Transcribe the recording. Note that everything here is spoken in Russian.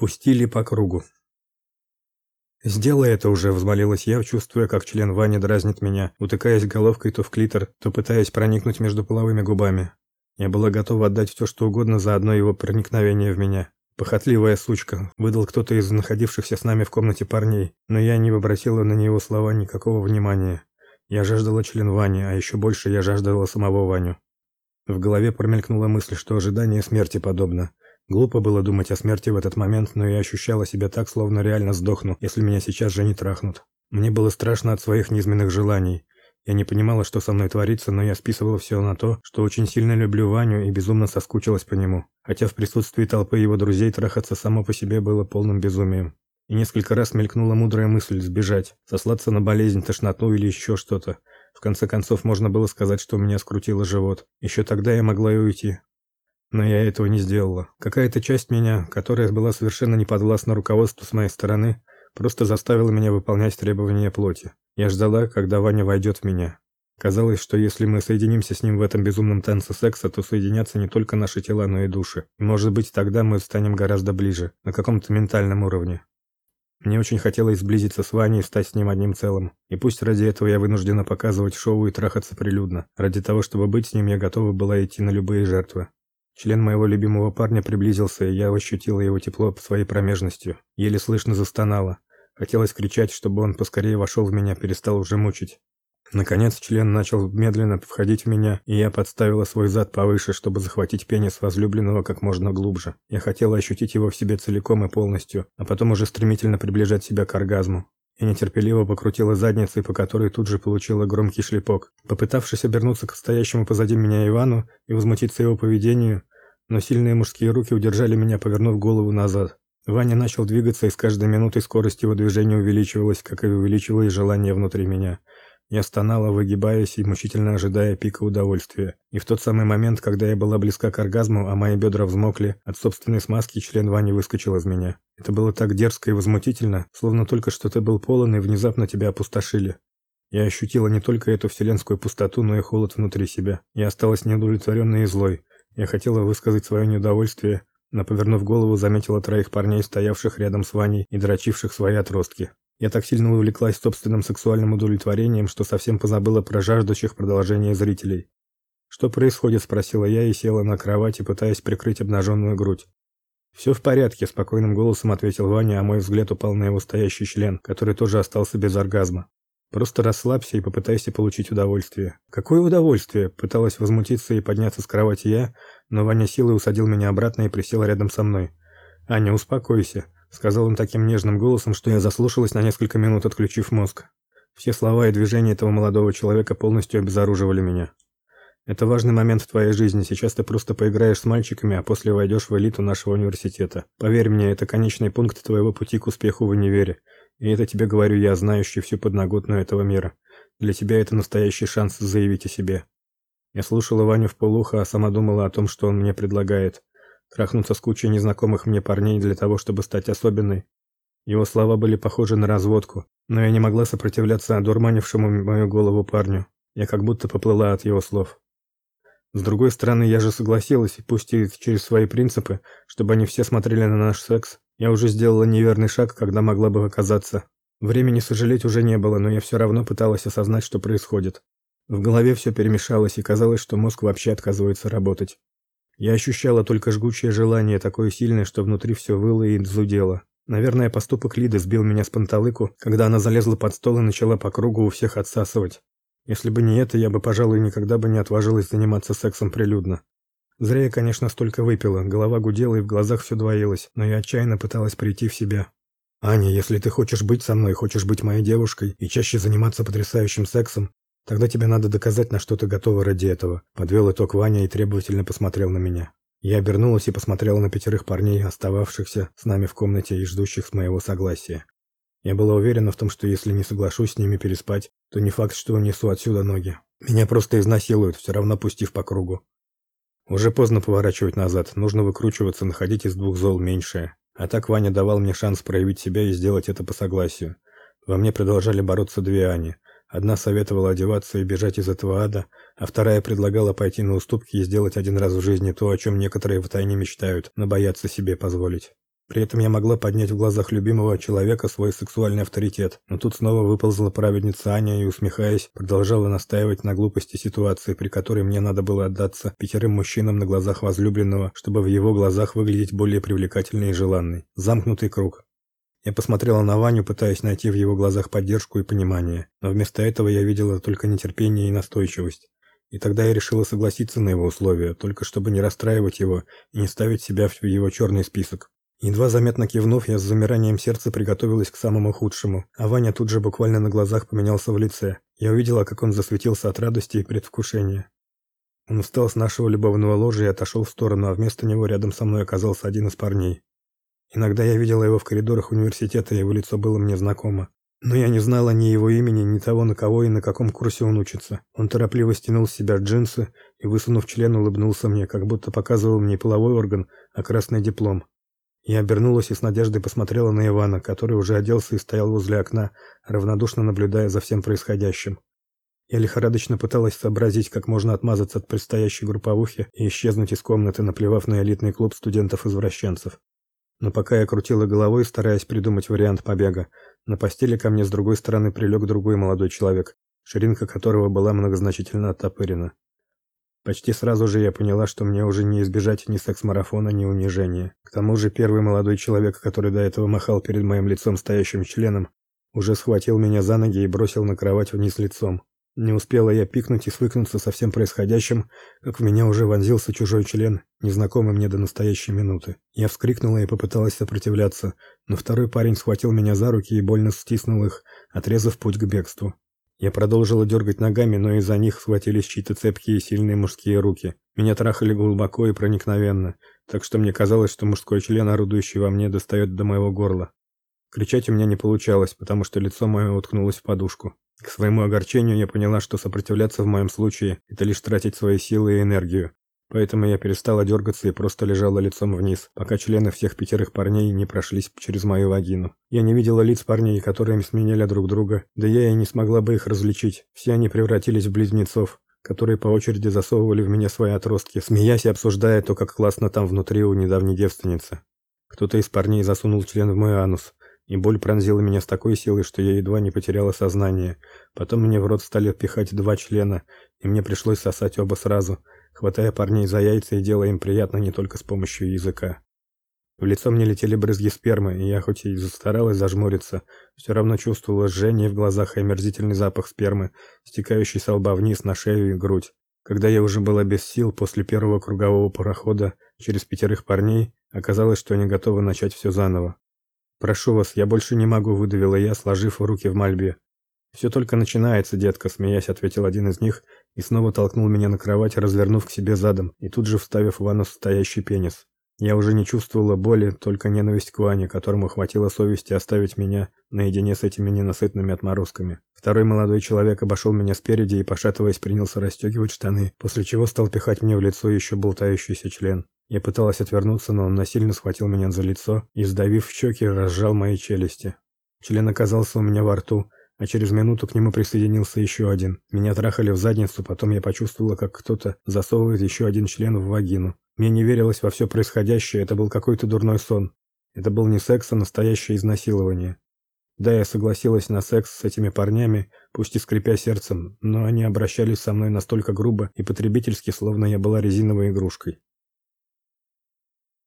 Пустили по кругу. «Сделай это уже», — взмолилась я, чувствуя, как член Вани дразнит меня, утыкаясь головкой то в клитор, то пытаясь проникнуть между половыми губами. Я была готова отдать все, что угодно за одно его проникновение в меня. Похотливая сучка, выдал кто-то из находившихся с нами в комнате парней, но я не обратила на него слова никакого внимания. Я жаждала член Вани, а еще больше я жаждала самого Ваню. В голове промелькнула мысль, что ожидание смерти подобно. Глупо было думать о смерти в этот момент, но я ощущала себя так, словно реально сдохну, если меня сейчас же не трахнут. Мне было страшно от своих низменных желаний. Я не понимала, что со мной творится, но я списывала все на то, что очень сильно люблю Ваню и безумно соскучилась по нему. Хотя в присутствии толпы его друзей трахаться само по себе было полным безумием. И несколько раз мелькнула мудрая мысль сбежать, сослаться на болезнь, тошноту или еще что-то. В конце концов, можно было сказать, что у меня скрутило живот. Еще тогда я могла и уйти. Но я этого не сделала. Какая-то часть меня, которая была совершенно не подвластна руководству с моей стороны, просто заставила меня выполнять требования плоти. Я ждала, когда Ваня войдет в меня. Казалось, что если мы соединимся с ним в этом безумном танце секса, то соединятся не только наши тела, но и души. И, может быть, тогда мы станем гораздо ближе, на каком-то ментальном уровне. Мне очень хотелось сблизиться с Ваней и стать с ним одним целым. И пусть ради этого я вынуждена показывать шоу и трахаться прилюдно. Ради того, чтобы быть с ним, я готова была идти на любые жертвы. Член моего любимого парня приблизился, и я ощутила его тепло своей промежностью. Еле слышно застонала. Хотелось кричать, чтобы он поскорее вошел в меня, перестал уже мучить. Наконец член начал медленно входить в меня, и я подставила свой зад повыше, чтобы захватить пенис возлюбленного как можно глубже. Я хотела ощутить его в себе целиком и полностью, а потом уже стремительно приближать себя к оргазму и нетерпеливо покрутила задницей, по которой тут же получила громкий шлепок. Попытавшись обернуться к стоящему позади меня Ивану и возмутиться его поведению, но сильные мужские руки удержали меня, повернув голову назад. Ваня начал двигаться, и с каждой минутой скорость его движения увеличивалась, как и увеличивалось желание внутри меня. Я стонала, выгибаясь и мучительно ожидая пика удовольствия. И в тот самый момент, когда я была близка к оргазму, а мои бедра взмокли, от собственной смазки член Вани выскочил из меня. Это было так дерзко и возмутительно, словно только что ты был полон и внезапно тебя опустошили. Я ощутила не только эту вселенскую пустоту, но и холод внутри себя. Я осталась неудовлетворенной и злой. Я хотела высказать свое неудовольствие, но повернув голову, заметила троих парней, стоявших рядом с Ваней и дрочивших свои отростки. Я так сильно увлеклась собственным сексуальным удовлетворением, что совсем позабыла про жаждущих продолжения зрителей. «Что происходит?» – спросила я и села на кровати, пытаясь прикрыть обнаженную грудь. «Все в порядке», – спокойным голосом ответил Ваня, а мой взгляд упал на его стоящий член, который тоже остался без оргазма. «Просто расслабься и попытайся получить удовольствие». «Какое удовольствие?» – пыталась возмутиться и подняться с кровати я, но Ваня силой усадил меня обратно и присел рядом со мной. «Аня, успокойся сказал он таким нежным голосом, что я заслушалась на несколько минут, отключив мозг. Все слова и движения этого молодого человека полностью обезоруживали меня. Это важный момент в твоей жизни. Сейчас ты просто поиграешь с мальчиками, а после войдешь в элиту нашего университета. Поверь мне, это конечный пункт твоего пути к успеху в универе. И это тебе говорю я, знающий всю подноготную этого мира. Для тебя это настоящий шанс заявить о себе. Я слушала Ваню вполуха, а сама думала о том, что он мне предлагает. Трахнуться с кучей незнакомых мне парней для того, чтобы стать особенной. Его слова были похожи на разводку, но я не могла сопротивляться одурманившему мою голову парню. Я как будто поплыла от его слов. С другой стороны, я же согласилась, пусть и через свои принципы, чтобы они все смотрели на наш секс. Я уже сделала неверный шаг, когда могла бы оказаться. Времени сожалеть уже не было, но я все равно пыталась осознать, что происходит. В голове все перемешалось, и казалось, что мозг вообще отказывается работать. Я ощущала только жгучее желание, такое сильное, что внутри все выло и зудело. Наверное, поступок Лиды сбил меня с панталыку, когда она залезла под стол и начала по кругу у всех отсасывать. Если бы не это, я бы, пожалуй, никогда бы не отважилась заниматься сексом прилюдно. Зря я, конечно, столько выпила, голова гудела и в глазах все двоилось, но я отчаянно пыталась прийти в себя. Аня, если ты хочешь быть со мной, хочешь быть моей девушкой и чаще заниматься потрясающим сексом, Тогда тебе надо доказать, на что ты готова ради этого, подвел итог Ваня и требовательно посмотрел на меня. Я обернулась и посмотрела на пятерых парней, остававшихся с нами в комнате и ждущих с моего согласия. Я была уверена в том, что если не соглашусь с ними переспать, то не факт, что унесу отсюда ноги. Меня просто изнасилуют, все равно пустив по кругу. Уже поздно поворачивать назад, нужно выкручиваться, находить из двух зол меньшее. А так Ваня давал мне шанс проявить себя и сделать это по согласию. Во мне продолжали бороться две Ани. Одна советовала одеваться и бежать из этого ада, а вторая предлагала пойти на уступки и сделать один раз в жизни то, о чем некоторые втайне мечтают, но боятся себе позволить. При этом я могла поднять в глазах любимого человека свой сексуальный авторитет. Но тут снова выползла праведница Аня и, усмехаясь, продолжала настаивать на глупости ситуации, при которой мне надо было отдаться пятерым мужчинам на глазах возлюбленного, чтобы в его глазах выглядеть более привлекательной и желанной. Замкнутый круг. Я посмотрела на Ваню, пытаясь найти в его глазах поддержку и понимание, но вместо этого я видела только нетерпение и настойчивость. И тогда я решила согласиться на его условия, только чтобы не расстраивать его и не ставить себя в его черный список. Едва заметно кивнув, я с замиранием сердца приготовилась к самому худшему, а Ваня тут же буквально на глазах поменялся в лице. Я увидела, как он засветился от радости и предвкушения. Он встал с нашего любовного ложа и отошел в сторону, а вместо него рядом со мной оказался один из парней. Иногда я видела его в коридорах университета, его лицо было мне знакомо. Но я не знала ни его имени, ни того, на кого и на каком курсе он учится. Он торопливо стянул с себя джинсы и, высунув член, улыбнулся мне, как будто показывал мне половой орган, а красный диплом. Я обернулась и с надеждой посмотрела на Ивана, который уже оделся и стоял возле окна, равнодушно наблюдая за всем происходящим. Я лихорадочно пыталась сообразить, как можно отмазаться от предстоящей групповухи и исчезнуть из комнаты, наплевав на элитный клуб студентов-извращенцев. Но пока я крутила головой, стараясь придумать вариант побега, на постели ко мне с другой стороны прилег другой молодой человек, ширинка которого была многозначительно оттопырена. Почти сразу же я поняла, что мне уже не избежать ни секс-марафона, ни унижения. К тому же первый молодой человек, который до этого махал перед моим лицом стоящим членом, уже схватил меня за ноги и бросил на кровать вниз лицом. Не успела я пикнуть и свыкнуться со всем происходящим, как в меня уже вонзился чужой член, незнакомый мне до настоящей минуты. Я вскрикнула и попыталась сопротивляться, но второй парень схватил меня за руки и больно стиснул их, отрезав путь к бегству. Я продолжила дергать ногами, но из-за них схватились чьи-то цепкие и сильные мужские руки. Меня трахали глубоко и проникновенно, так что мне казалось, что мужской член, орудующий во мне, достает до моего горла. Кричать у меня не получалось, потому что лицо мое уткнулось в подушку. К своему огорчению я поняла, что сопротивляться в моем случае это лишь тратить свои силы и энергию. Поэтому я перестала дергаться и просто лежала лицом вниз, пока члены всех пятерых парней не прошлись через мою вагину. Я не видела лиц парней, которые сменяли друг друга, да я и не смогла бы их различить. Все они превратились в близнецов, которые по очереди засовывали в меня свои отростки, смеясь и обсуждая то, как классно там внутри у недавней девственницы. Кто-то из парней засунул член в мой анус, и боль пронзила меня с такой силой, что я едва не потеряла сознание. Потом мне в рот стали пихать два члена, и мне пришлось сосать оба сразу – хватая парней за яйца и делая им приятно не только с помощью языка. В лицо мне летели брызги спермы, и я хоть и старалась зажмуриться, все равно чувствовала жжение в глазах и омерзительный запах спермы, стекающий с лба вниз на шею и грудь. Когда я уже была без сил после первого кругового прохода через пятерых парней, оказалось, что они готовы начать все заново. «Прошу вас, я больше не могу», — выдавила я, сложив руки в мольбе. «Все только начинается, детка», — смеясь ответил один из них и снова толкнул меня на кровать, развернув к себе задом и тут же вставив в анус стоящий пенис. Я уже не чувствовала боли, только ненависть к Ване, которому хватило совести оставить меня наедине с этими ненасытными отморозками. Второй молодой человек обошел меня спереди и, пошатываясь, принялся расстегивать штаны, после чего стал пихать мне в лицо еще болтающийся член. Я пыталась отвернуться, но он насильно схватил меня за лицо и, сдавив щеки, разжал мои челюсти. Член оказался у меня во рту, а через минуту к нему присоединился еще один. Меня трахали в задницу, потом я почувствовала, как кто-то засовывает еще один член в вагину. Мне не верилось во все происходящее, это был какой-то дурной сон. Это был не секс, а настоящее изнасилование. Да, я согласилась на секс с этими парнями, пусть и скрипя сердцем, но они обращались со мной настолько грубо и потребительски, словно я была резиновой игрушкой.